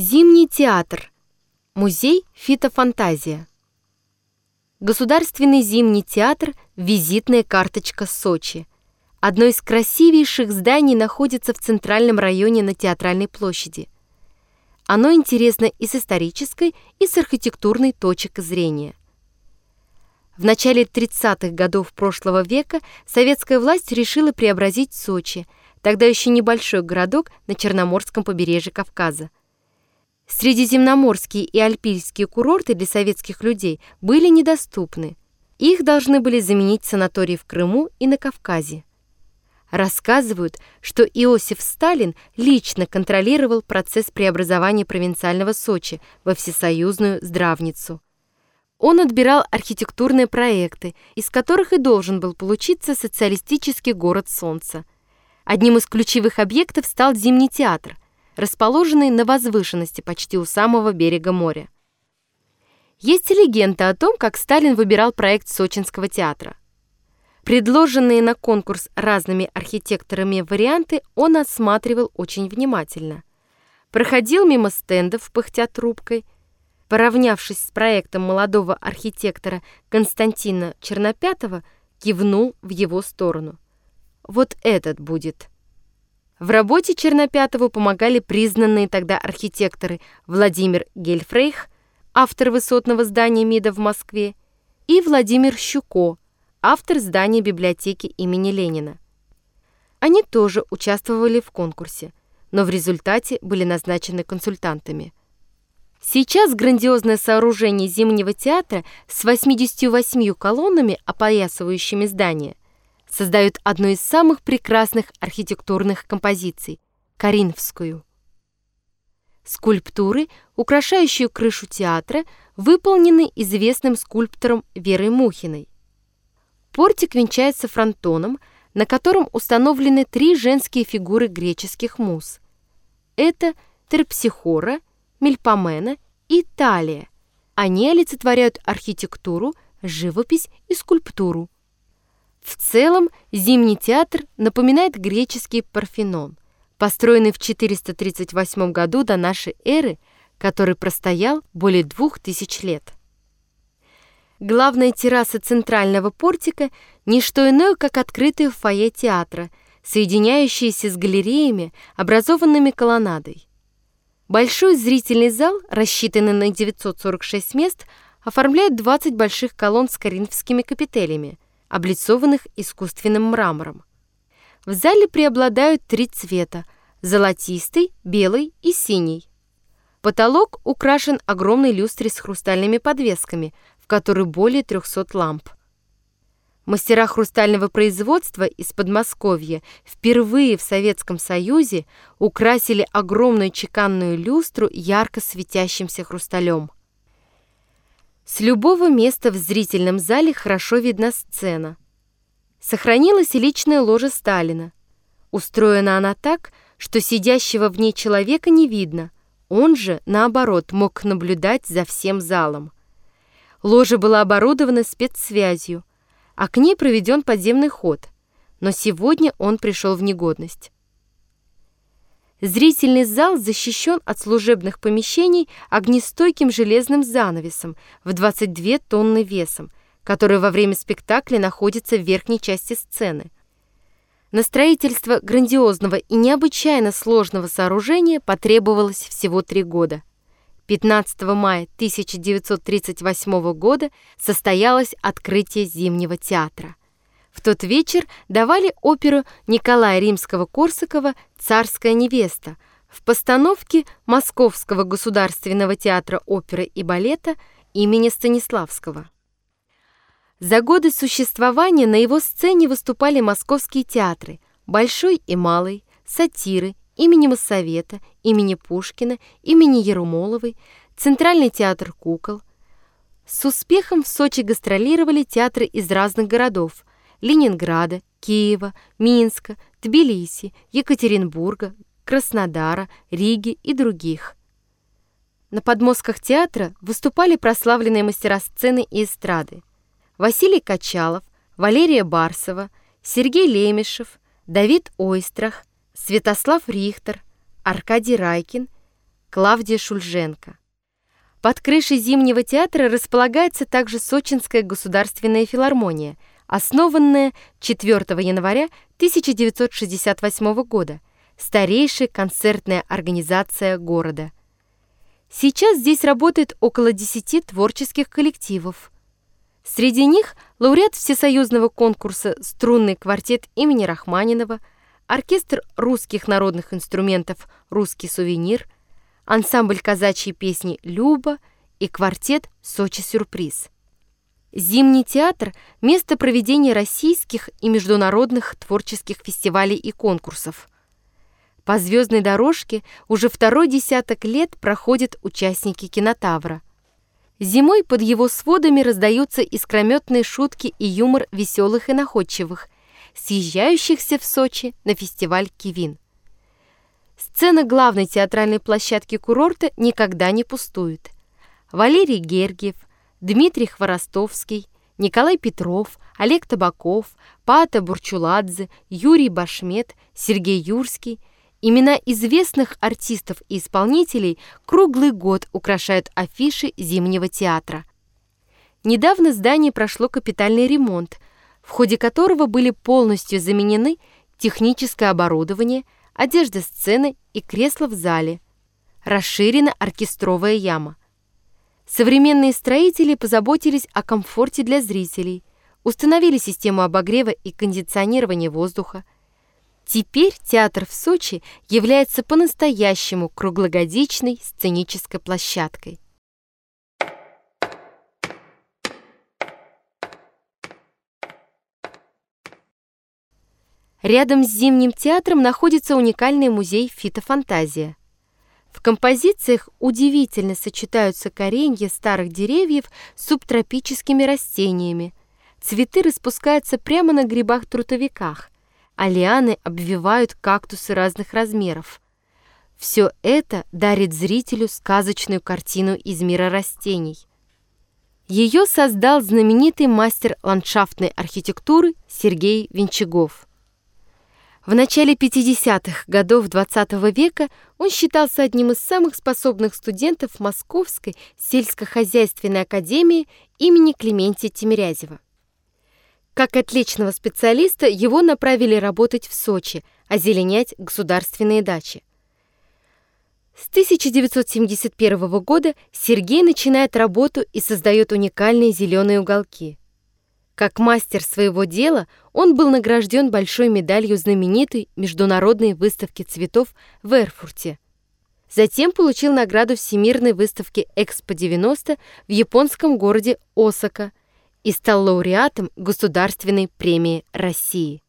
Зимний театр. Музей «Фитофантазия». Государственный зимний театр – визитная карточка Сочи. Одно из красивейших зданий находится в центральном районе на Театральной площади. Оно интересно и с исторической, и с архитектурной точек зрения. В начале 30-х годов прошлого века советская власть решила преобразить Сочи, тогда еще небольшой городок на Черноморском побережье Кавказа. Средиземноморские и альпийские курорты для советских людей были недоступны. Их должны были заменить санатории в Крыму и на Кавказе. Рассказывают, что Иосиф Сталин лично контролировал процесс преобразования провинциального Сочи во всесоюзную здравницу. Он отбирал архитектурные проекты, из которых и должен был получиться социалистический город Солнца. Одним из ключевых объектов стал Зимний театр – расположенный на возвышенности почти у самого берега моря. Есть легенда о том, как Сталин выбирал проект Сочинского театра. Предложенные на конкурс разными архитекторами варианты он осматривал очень внимательно. Проходил мимо стендов, пыхтя трубкой. Поравнявшись с проектом молодого архитектора Константина Чернопятова, кивнул в его сторону. «Вот этот будет». В работе Чернопятову помогали признанные тогда архитекторы Владимир Гельфрейх, автор высотного здания МИДа в Москве, и Владимир Щуко, автор здания библиотеки имени Ленина. Они тоже участвовали в конкурсе, но в результате были назначены консультантами. Сейчас грандиозное сооружение Зимнего театра с 88 колоннами, опоясывающими здание – создают одну из самых прекрасных архитектурных композиций – Каринфскую. Скульптуры, украшающие крышу театра, выполнены известным скульптором Верой Мухиной. Портик венчается фронтоном, на котором установлены три женские фигуры греческих муз. Это Терпсихора, Мельпомена и Талия. Они олицетворяют архитектуру, живопись и скульптуру. В целом, Зимний театр напоминает греческий Парфенон, построенный в 438 году до нашей эры, который простоял более двух тысяч лет. Главная терраса центрального портика – не что иное, как открытое фойе театра, соединяющееся с галереями, образованными колоннадой. Большой зрительный зал, рассчитанный на 946 мест, оформляет 20 больших колонн с коринфскими капителями – облицованных искусственным мрамором. В зале преобладают три цвета – золотистый, белый и синий. Потолок украшен огромной люстрой с хрустальными подвесками, в которой более 300 ламп. Мастера хрустального производства из Подмосковья впервые в Советском Союзе украсили огромную чеканную люстру ярко светящимся хрусталем. С любого места в зрительном зале хорошо видна сцена. Сохранилась и личная ложа Сталина. Устроена она так, что сидящего в ней человека не видно. Он же, наоборот, мог наблюдать за всем залом. Ложа была оборудована спецсвязью, а к ней проведен подземный ход, но сегодня он пришел в негодность. Зрительный зал защищен от служебных помещений огнестойким железным занавесом в 22 тонны весом, который во время спектакля находится в верхней части сцены. На строительство грандиозного и необычайно сложного сооружения потребовалось всего три года. 15 мая 1938 года состоялось открытие Зимнего театра. В тот вечер давали оперу Николая Римского-Корсакова «Царская невеста» в постановке Московского государственного театра оперы и балета имени Станиславского. За годы существования на его сцене выступали московские театры «Большой и Малый», «Сатиры», имени Моссовета, имени Пушкина, имени Ермоловой, Центральный театр кукол. С успехом в Сочи гастролировали театры из разных городов – Ленинграда, Киева, Минска, Тбилиси, Екатеринбурга, Краснодара, Риги и других. На подмостках театра выступали прославленные мастера сцены и эстрады. Василий Качалов, Валерия Барсова, Сергей Лемешев, Давид Ойстрах, Святослав Рихтер, Аркадий Райкин, Клавдия Шульженко. Под крышей Зимнего театра располагается также Сочинская государственная филармония, основанная 4 января 1968 года, старейшая концертная организация города. Сейчас здесь работает около 10 творческих коллективов. Среди них лауреат всесоюзного конкурса «Струнный квартет» имени Рахманинова, оркестр русских народных инструментов «Русский сувенир», ансамбль казачьей песни «Люба» и квартет «Сочи-сюрприз». Зимний театр – место проведения российских и международных творческих фестивалей и конкурсов. По звездной дорожке уже второй десяток лет проходят участники кинотавра. Зимой под его сводами раздаются искрометные шутки и юмор веселых и находчивых, съезжающихся в Сочи на фестиваль «Кивин». Сцена главной театральной площадки курорта никогда не пустует. Валерий Гергиев, Дмитрий Хворостовский, Николай Петров, Олег Табаков, Пата Бурчуладзе, Юрий Башмет, Сергей Юрский – Имена известных артистов и исполнителей круглый год украшают афиши Зимнего театра. Недавно здание прошло капитальный ремонт, в ходе которого были полностью заменены техническое оборудование – одежда сцены и кресла в зале. Расширена оркестровая яма. Современные строители позаботились о комфорте для зрителей, установили систему обогрева и кондиционирования воздуха. Теперь театр в Сочи является по-настоящему круглогодичной сценической площадкой. Рядом с Зимним театром находится уникальный музей «Фитофантазия». В композициях удивительно сочетаются коренья старых деревьев с субтропическими растениями. Цветы распускаются прямо на грибах-трутовиках, а лианы обвивают кактусы разных размеров. Все это дарит зрителю сказочную картину из мира растений. Ее создал знаменитый мастер ландшафтной архитектуры Сергей Венчагов. В начале 50-х годов XX -го века он считался одним из самых способных студентов Московской сельскохозяйственной академии имени Клементия Тимирязева. Как отличного специалиста его направили работать в Сочи, озеленять государственные дачи. С 1971 года Сергей начинает работу и создает уникальные зеленые уголки – как мастер своего дела он был награжден большой медалью знаменитой международной выставки цветов в Эрфурте. Затем получил награду Всемирной выставки Экспо-90 в японском городе Осака и стал лауреатом Государственной премии России.